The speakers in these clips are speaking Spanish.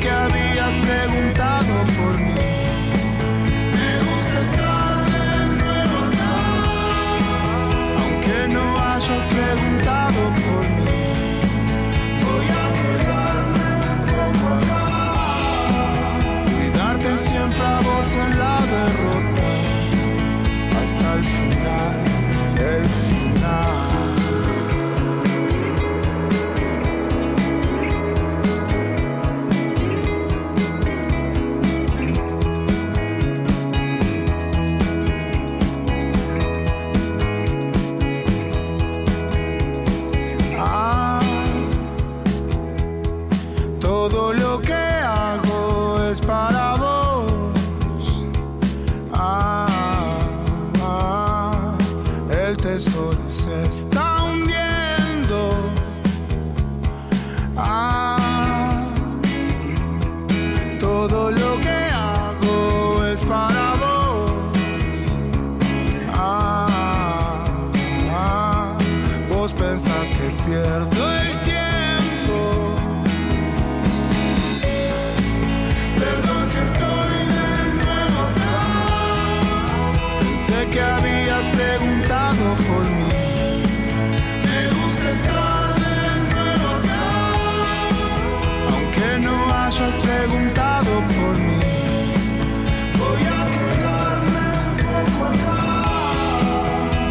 got has preguntado por mí. Voy a quedarme un poco acá.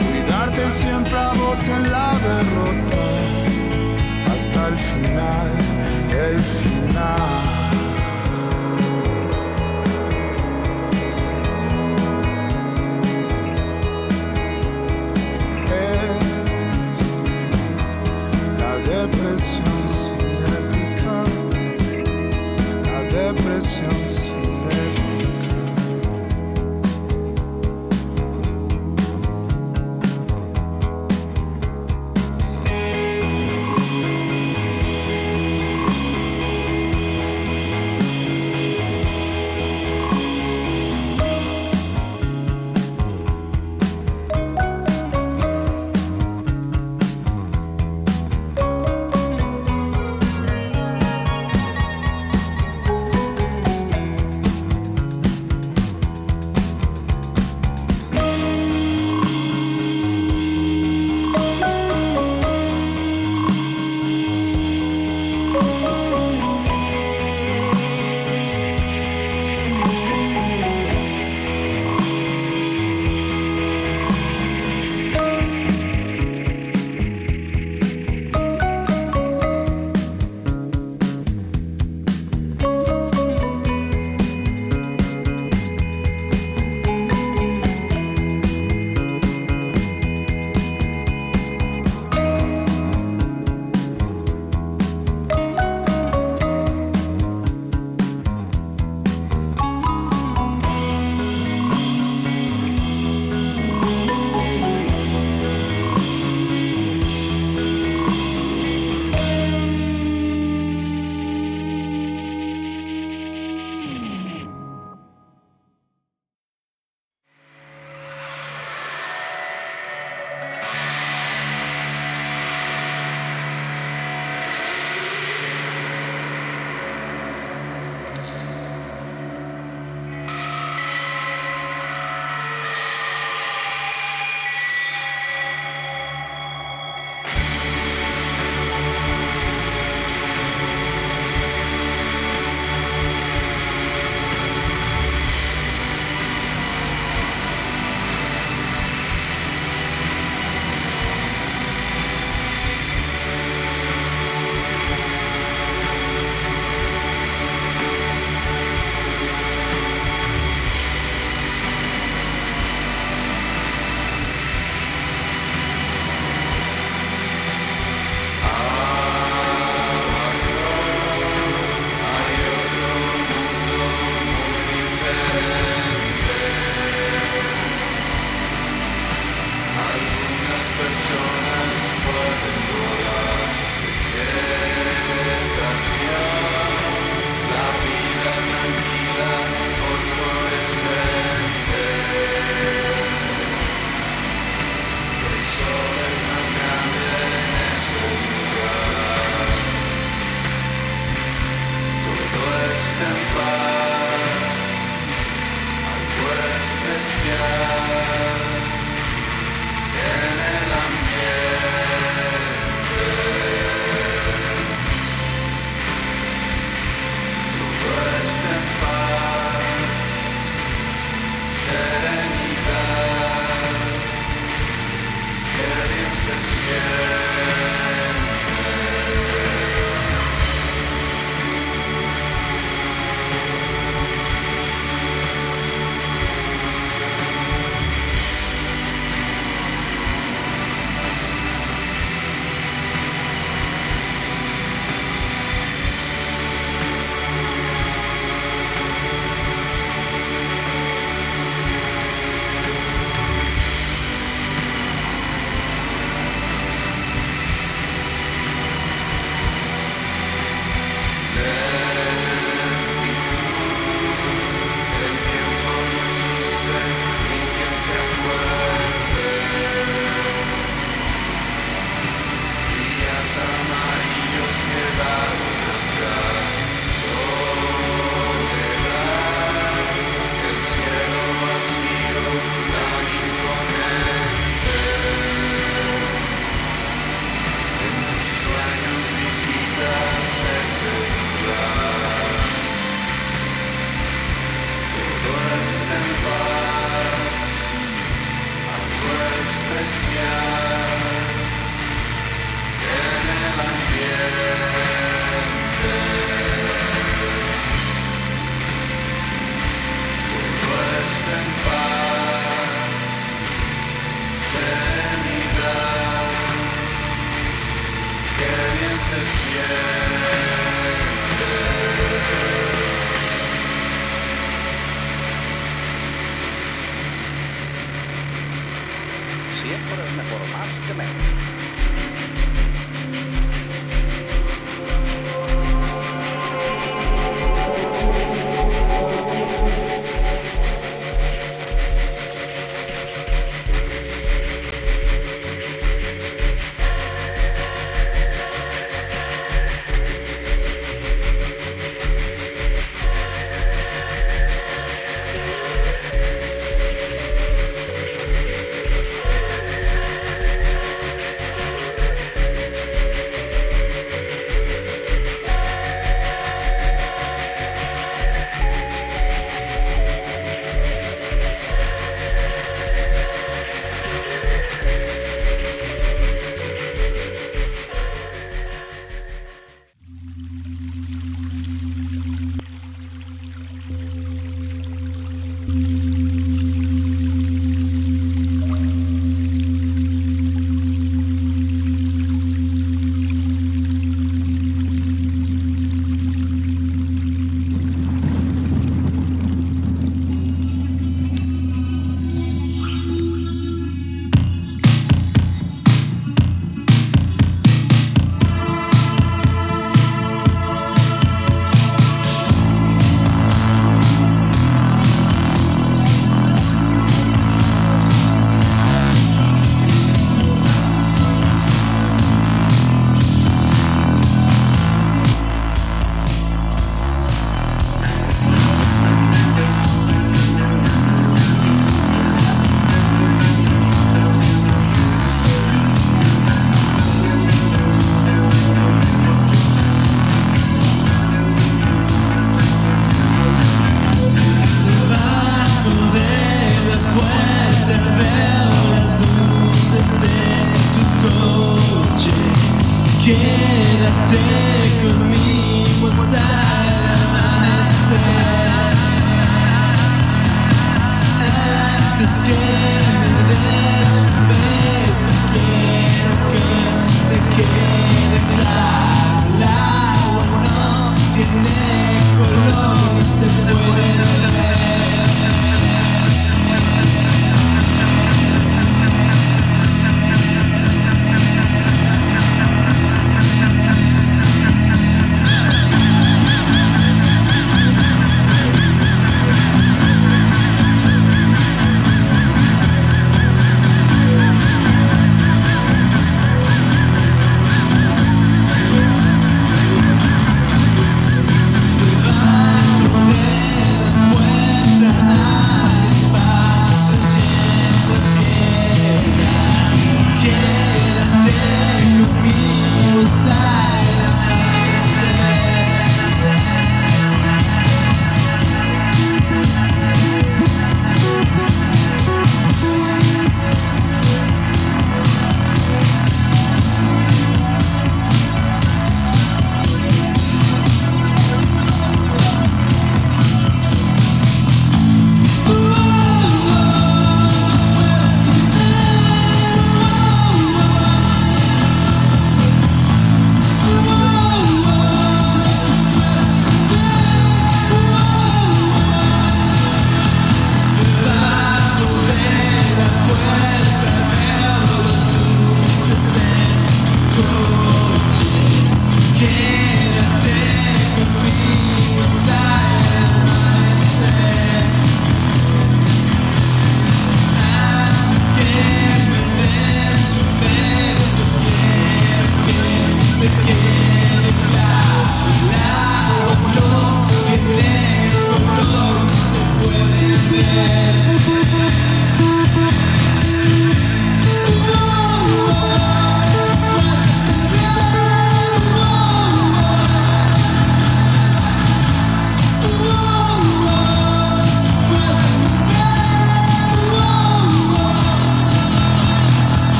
Cuidarte siempre a vos en la derrota. Hasta el final, el final. depresión. depresión.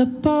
the ball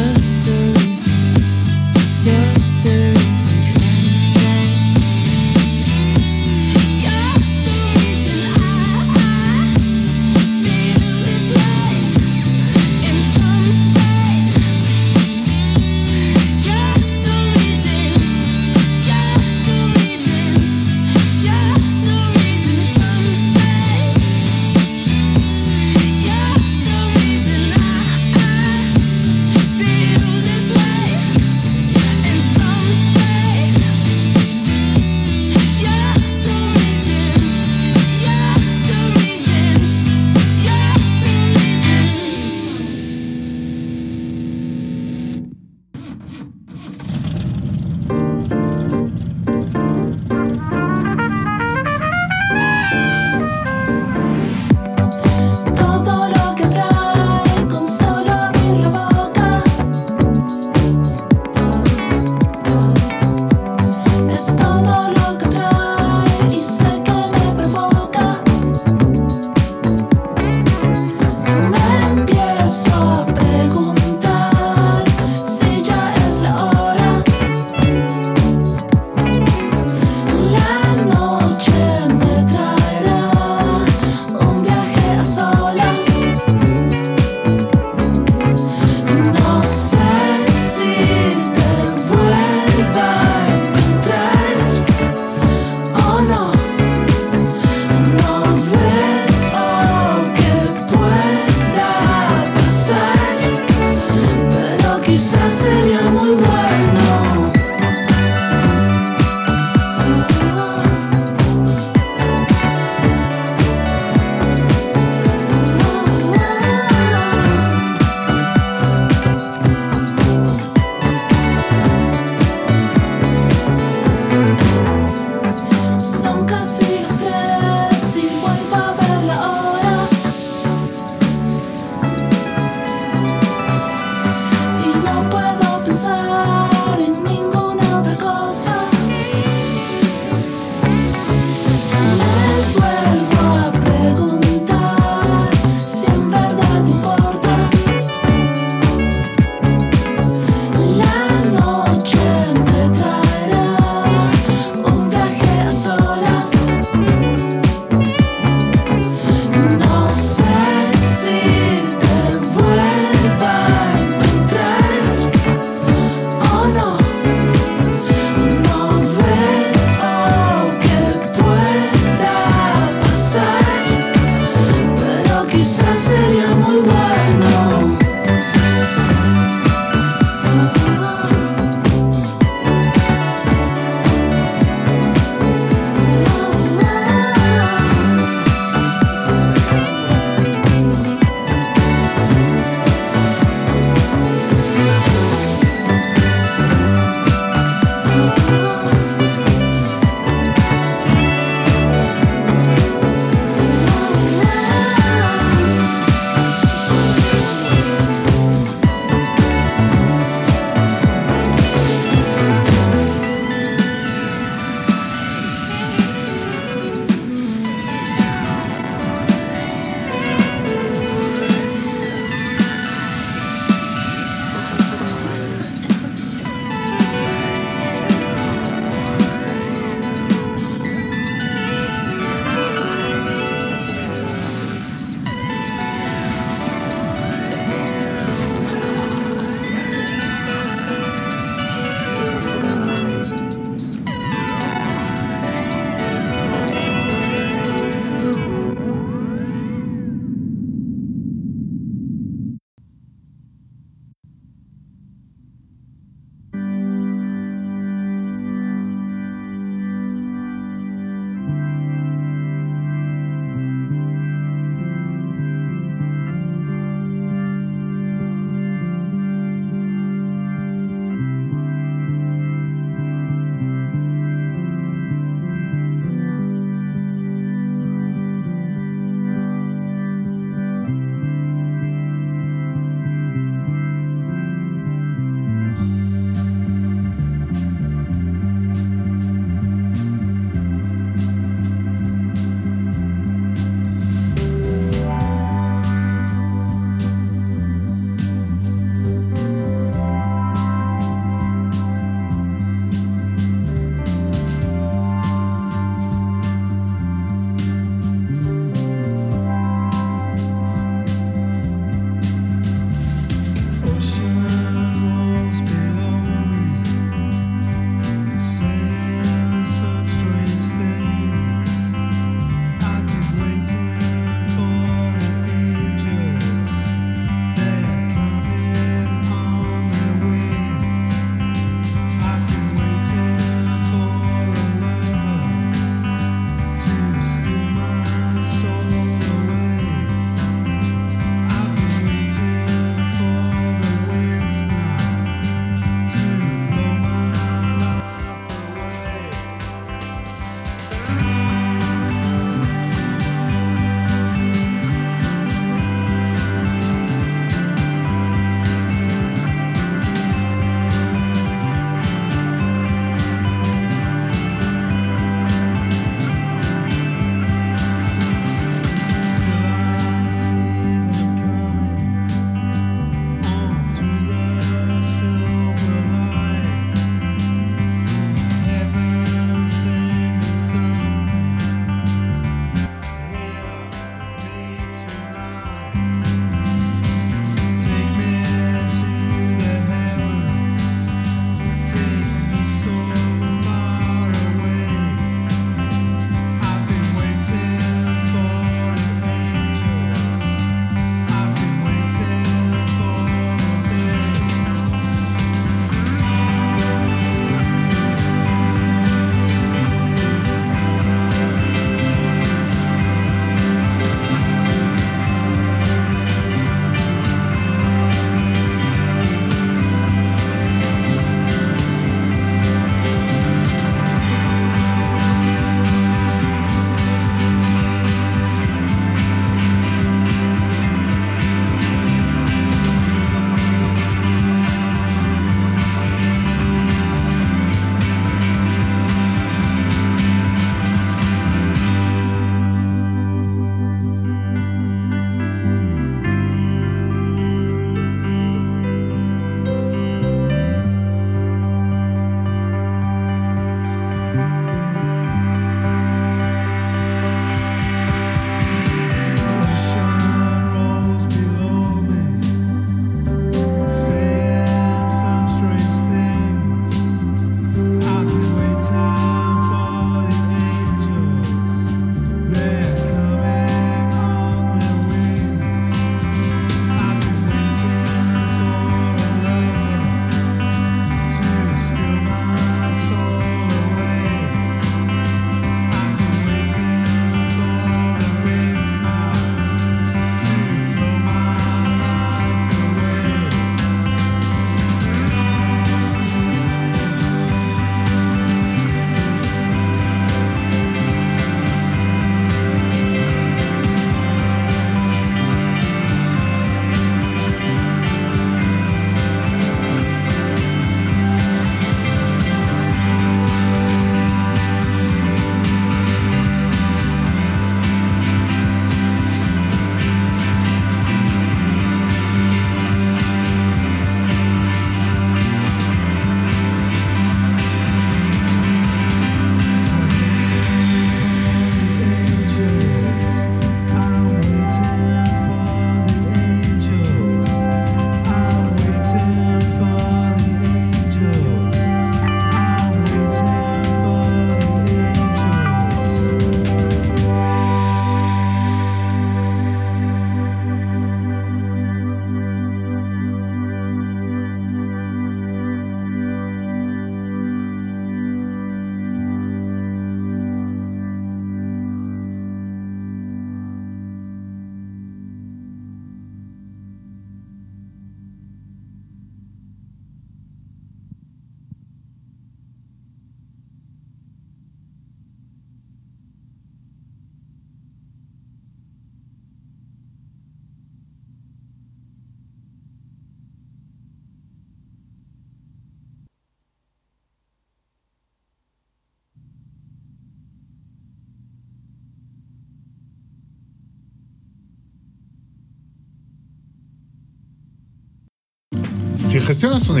Si gestionas un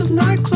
of nightclubs.